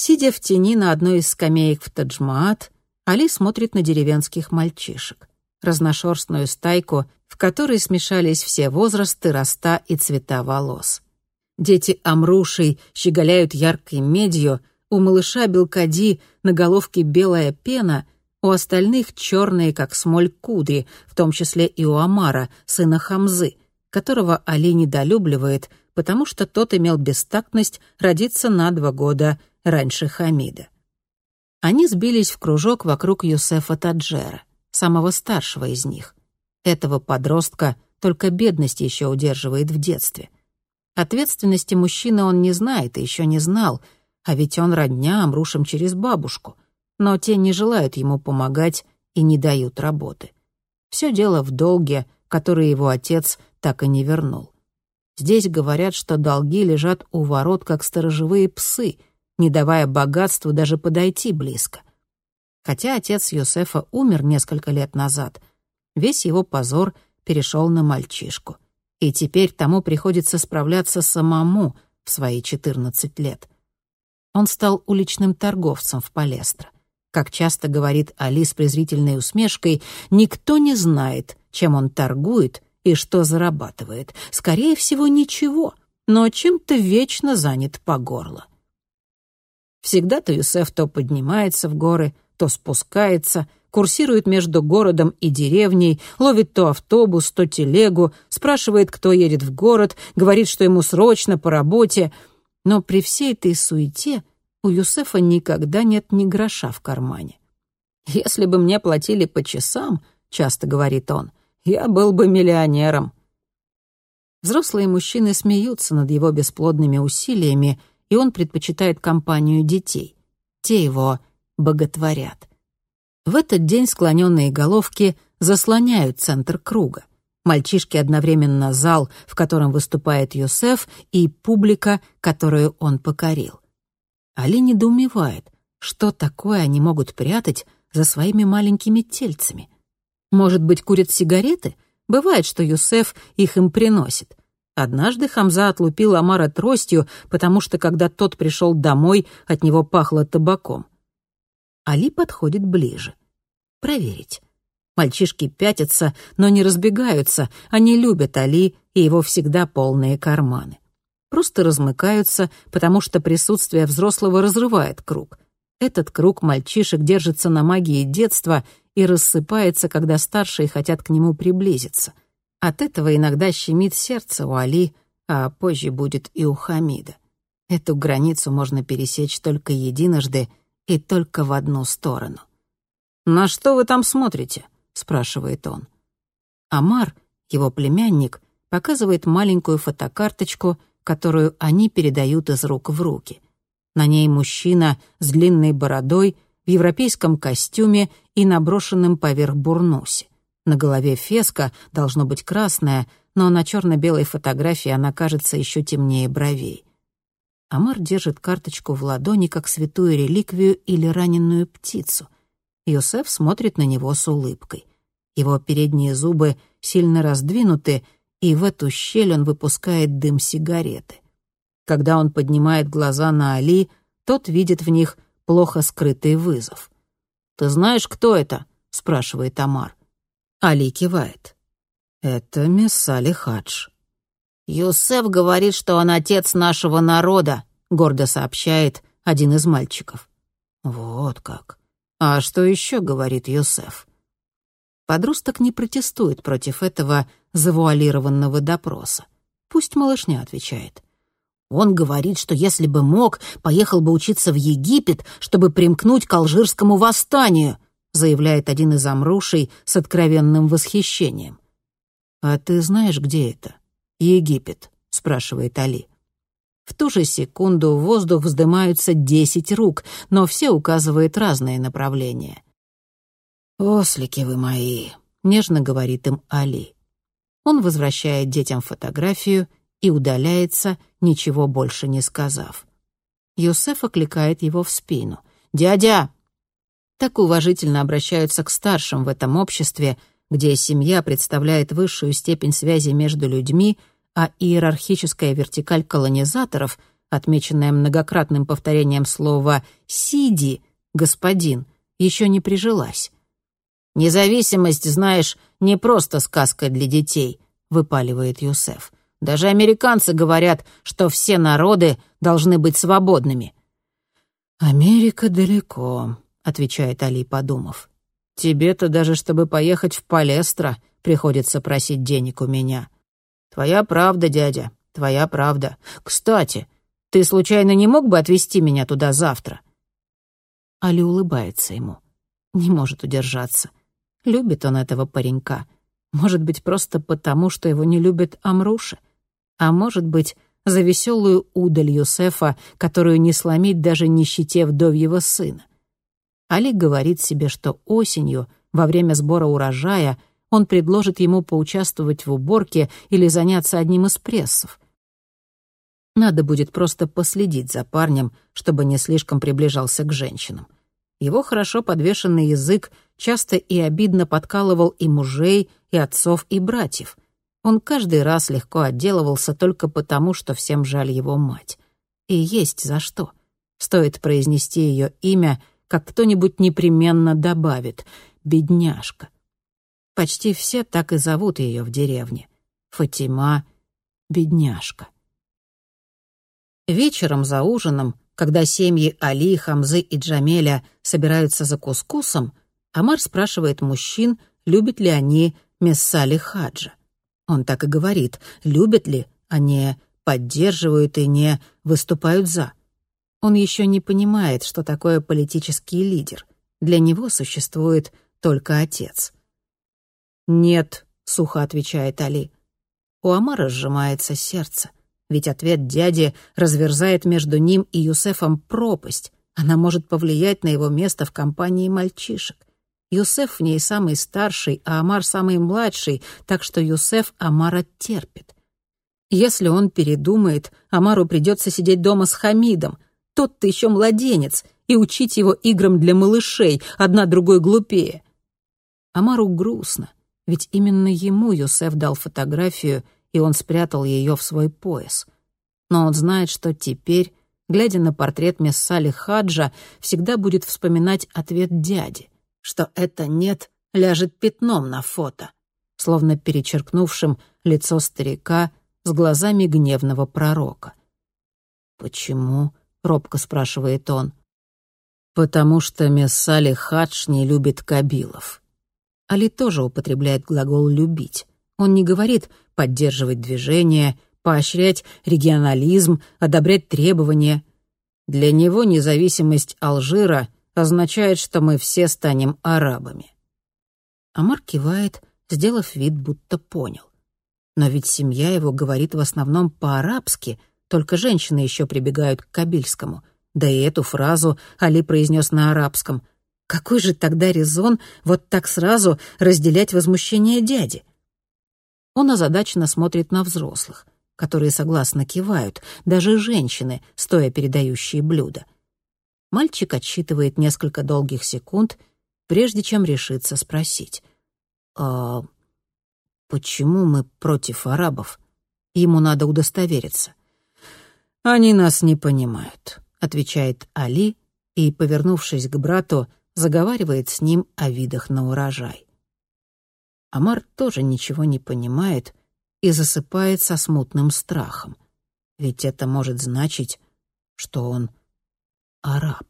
Сидя в тени на одной из скамеек в Таджмаат, Али смотрит на деревенских мальчишек. Разношерстную стайку, в которой смешались все возрасты, роста и цвета волос. Дети Амрушей щеголяют яркой медью, у малыша Белкади на головке белая пена, у остальных черные, как смоль, кудри, в том числе и у Амара, сына Хамзы, которого Али недолюбливает, потому что тот имел бестактность родиться на два года раньше Хамида. Они сбились в кружок вокруг Юсефа Таджера, самого старшего из них. Этого подростка только бедность еще удерживает в детстве. Ответственности мужчины он не знает и еще не знал, а ведь он родня Амрушем через бабушку. Но те не желают ему помогать и не дают работы. Все дело в долге, который его отец так и не вернул. Здесь говорят, что долги лежат у ворот, как сторожевые псы, не давая богатству даже подойти близко. Хотя отец Йосефа умер несколько лет назад, весь его позор перешел на мальчишку. И теперь тому приходится справляться самому в свои 14 лет. Он стал уличным торговцем в Палестро. Как часто говорит Али с презрительной усмешкой, никто не знает, чем он торгует и что зарабатывает. Скорее всего, ничего, но чем-то вечно занят по горло. Всегда-то Юсеф то поднимается в горы, то спускается, курсирует между городом и деревней, ловит то автобус, то телегу, спрашивает, кто едет в город, говорит, что ему срочно по работе. Но при всей этой суете у Юсефа никогда нет ни гроша в кармане. «Если бы мне платили по часам», — часто говорит он, я был бы миллионером». Взрослые мужчины смеются над его бесплодными усилиями, и он предпочитает компанию детей. Те его боготворят. В этот день склоненные головки заслоняют центр круга. Мальчишки одновременно зал, в котором выступает Юсеф, и публика, которую он покорил. Али недоумевает, что такое они могут прятать за своими маленькими тельцами — может быть, курят сигареты? Бывает, что Юсеф их им приносит. Однажды Хамза отлупил Амара тростью, потому что, когда тот пришел домой, от него пахло табаком. Али подходит ближе. Проверить. Мальчишки пятятся, но не разбегаются. Они любят Али и его всегда полные карманы. Просто размыкаются, потому что присутствие взрослого разрывает круг. Этот круг мальчишек держится на магии детства и рассыпается, когда старшие хотят к нему приблизиться. От этого иногда щемит сердце у Али, а позже будет и у Хамида. Эту границу можно пересечь только единожды и только в одну сторону. «На что вы там смотрите?» — спрашивает он. Амар, его племянник, показывает маленькую фотокарточку, которую они передают из рук в руки. На ней мужчина с длинной бородой — в европейском костюме и наброшенном поверх бурнусе. На голове феска должно быть красная, но на черно-белой фотографии она кажется еще темнее бровей. Амар держит карточку в ладони, как святую реликвию или раненую птицу. Йосеф смотрит на него с улыбкой. Его передние зубы сильно раздвинуты, и в эту щель он выпускает дым сигареты. Когда он поднимает глаза на Али, тот видит в них плохо скрытый вызов. «Ты знаешь, кто это?» — спрашивает Амар. Али кивает. «Это мисс Али Хадж». «Юсеф говорит, что он отец нашего народа», — гордо сообщает один из мальчиков. «Вот как. А что еще говорит Юсеф?» Подросток не протестует против этого завуалированного допроса. Пусть малышня отвечает. Он говорит, что если бы мог, поехал бы учиться в Египет, чтобы примкнуть к алжирскому восстанию, заявляет один из амрушей с откровенным восхищением. «А ты знаешь, где это?» «Египет», — спрашивает Али. В ту же секунду в воздух вздымаются десять рук, но все указывают разные направления. «Ослики вы мои», — нежно говорит им Али. Он возвращает детям фотографию и удаляется, ничего больше не сказав. Юсеф окликает его в спину. «Дядя!» Так уважительно обращаются к старшим в этом обществе, где семья представляет высшую степень связи между людьми, а иерархическая вертикаль колонизаторов отмеченная многократным повторением слова «сиди», «господин», еще не прижилась. «Независимость, знаешь, не просто сказка для детей», — выпаливает Юсеф. «Даже американцы говорят, что все народы должны быть свободными». «Америка далеко», — отвечает Али, подумав. «Тебе-то даже, чтобы поехать в Палестро, приходится просить денег у меня». «Твоя правда, дядя, твоя правда. Кстати, ты случайно не мог бы отвезти меня туда завтра?» Али улыбается ему. Не может удержаться. Любит он этого паренька. Может быть, просто потому, что его не любит Амруша. А может быть, за веселую удаль Юсефа, которую не сломить даже нищете вдовьего сына. Али говорит себе, что осенью, во время сбора урожая, он предложит ему поучаствовать в уборке или заняться одним из прессов. Надо будет просто последить за парнем, чтобы не слишком приближался к женщинам. Его хорошо подвешенный язык часто и обидно подкалывал и мужей, и отцов, и братьев. Он каждый раз легко отделывался только потому, что всем жаль его мать. И есть за что. Стоит произнести ее имя, как кто-нибудь непременно добавит «бедняжка». Почти все так и зовут ее в деревне. Фатима — бедняжка. Вечером за ужином, когда семьи Али, Хамзы и Джамеля собираются за кускусом, Амар спрашивает мужчин, любят ли они Мессали Хаджа. Он так и говорит, любят ли, а не поддерживают и не выступают за. Он еще не понимает, что такое политический лидер. Для него существует только отец. «Нет», — сухо отвечает Али. У Амара сжимается сердце ведь ответ дяди разверзает между ним и Юсефом пропасть. Она может повлиять на его место в компании мальчишек. Юсеф в ней самый старший, а Амар самый младший, так что Юсеф Амара терпит. Если он передумает, Амару придется сидеть дома с Хамидом. Тот-то еще младенец, и учить его играм для малышей, одна другой глупее. Амару грустно, ведь именно ему Юсеф дал фотографию — и он спрятал ее в свой пояс. Но он знает, что теперь, глядя на портрет Мессали Хаджа, всегда будет вспоминать ответ дяди, что это «нет» ляжет пятном на фото, словно перечеркнувшим лицо старика с глазами гневного пророка. «Почему?» — робко спрашивает он. «Потому что Мессали Хадж не любит кабилов». Али тоже употребляет глагол «любить». Он не говорит поддерживать движение, поощрять регионализм, одобрять требования. Для него независимость Алжира означает, что мы все станем арабами. Амар кивает, сделав вид, будто понял. Но ведь семья его говорит в основном по-арабски, только женщины еще прибегают к кабильскому. Да и эту фразу Али произнес на арабском. Какой же тогда резон вот так сразу разделять возмущение дяди? Он озадаченно смотрит на взрослых, которые согласно кивают, даже женщины, стоя передающие блюда. Мальчик отсчитывает несколько долгих секунд, прежде чем решиться спросить. «А почему мы против арабов? Ему надо удостовериться». «Они нас не понимают», — отвечает Али и, повернувшись к брату, заговаривает с ним о видах на урожай. Амар тоже ничего не понимает и засыпает со смутным страхом. Ведь это может значить, что он араб.